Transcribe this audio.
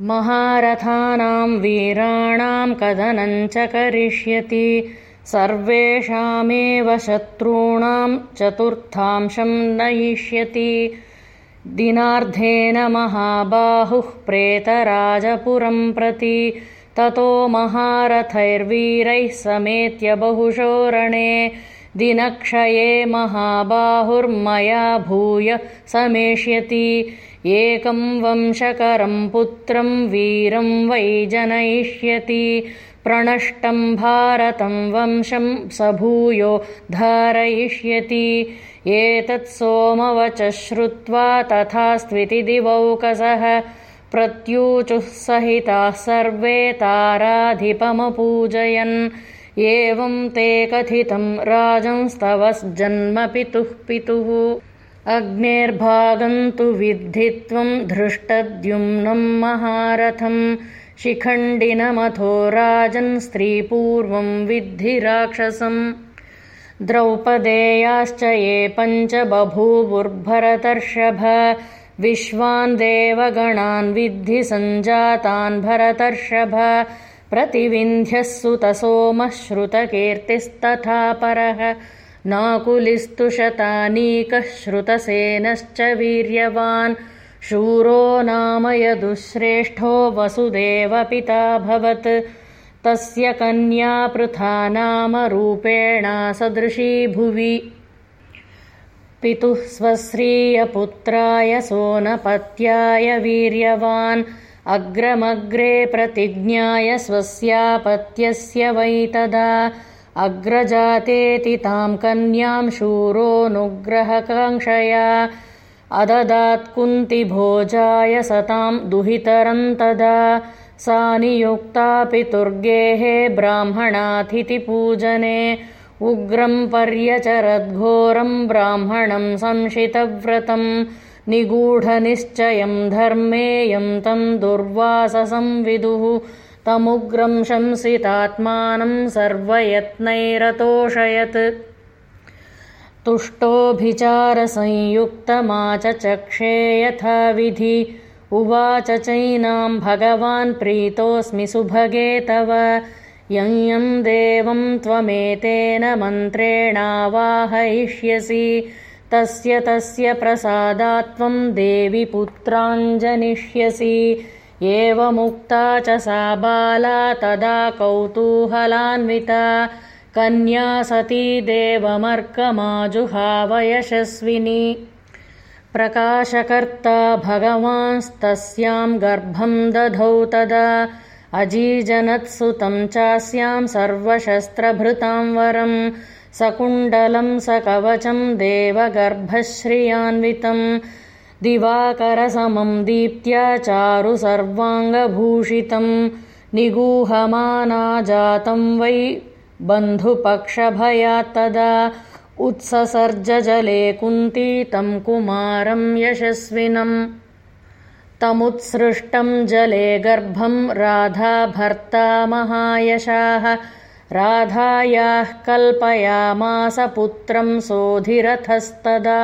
महारथानां वीराणां कथनञ्च करिष्यति। सर्वेषामेव शत्रूणां चतुर्थांशं नयिष्यति। दिनार्धेन महाबाहुः प्रेतराजपुरं प्रति। ततो महारथैर्वीरैः समेत्य बहुशोरणे दिनक्षये महाबाहुर्मया भूय समेष्यति। एकं वंशकरं पुत्रं वीरं वै जनयिष्यति। प्रणष्टं भारतं वंशं स भूयो धारयिष्यति। एतत् सोमवच श्रुत्वा तथास्त्विति दिवौकसः प्रत्यूचुः सहिताः सर्वे ताराधिपमपूजयन् एवं ते कथितं राजंस्तवस्जन्म पितुः। पितुः अग्नेर्भागन्तु विद्धि त्वं धृष्टद्युम्नं महारथम् शिखण्डिनमथो राजन् स्त्रीपूर्वं विद्धि राक्षसम्। द्रौपदेयाश्च ये पञ्च बभूवुर्भरतर्षभ। विश्वान् देवगणान् विद्धि सञ्जातान् भरतर्षभ प्रतिविन्ध्यः सुतसोमः परः नाकुलिस्तु शतानीकः श्रुतसेनश्च वीर्यवान् शूरो नाम यदुश्रेष्ठो वसुदेवपिताभवत् तस्य कन्या पृथा नाम रूपेणा सदृशी भुवि। पितुः स्वश्रीयपुत्राय सोनपत्याय वीर्यवान् अग्रमग्रे प्रतिज्ञाय स्वस्यापत्यस्य वै तदा अग्रजातेति तां कन्यां शूरोऽनुग्रहकाङ्क्षया अददात्कुन्तिभोजाय सतां दुहितरं तदा सा नियुक्ता पितुर्गेः ब्राह्मणातिथिपूजने उग्रं पर्यचरद्घोरं ब्राह्मणं संशितव्रतं निगूढनिश्चयं धर्मेयं तं दुर्वाससंविदुः तमुग्रं शंसितात्मानं सर्वयत्नैरतोषयत्। तुष्टोऽभिचारसंयुक्तमाचचक्षे यथाविधि। उवाच चैनां भगवान् प्रीतोऽस्मि सुभगे तव। यं यं देवं त्वमेतेन मन्त्रेणावाहयिष्यसि तस्य तस्य प्रसादात्त्वं देवि पुत्राञ्जनिष्यसि। एवमुक्ता च सा बाला तदा कौतूहलान्विता। कन्या सती देवमर्कमाजुहावयशस्विनी। प्रकाशकर्ता भगवांस्तस्यां गर्भं दधौ तदा। अजीजनत्सुतं चास्यां सर्वशस्त्रभृतां वरं सकुण्डलं सकवचं देवगर्भश्रियान्वितं। दिवाकरसमं दीप्त्या चारु सर्वाङ्गभूषितं। निगूहमाना जातं वै बन्धुपक्षभयात्तदा उत्ससर्जजले कुन्ती तं कुमारं यशस्विनम् तमुत्सृष्टं जले गर्भं राधा भर्ता महायशाः राधायाः कल्पयामास पुत्रं सोऽधिरथस्तदा